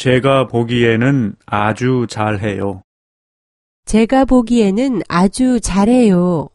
제가 보기에는 아주 잘해요. 제가 보기에는 아주 잘해요.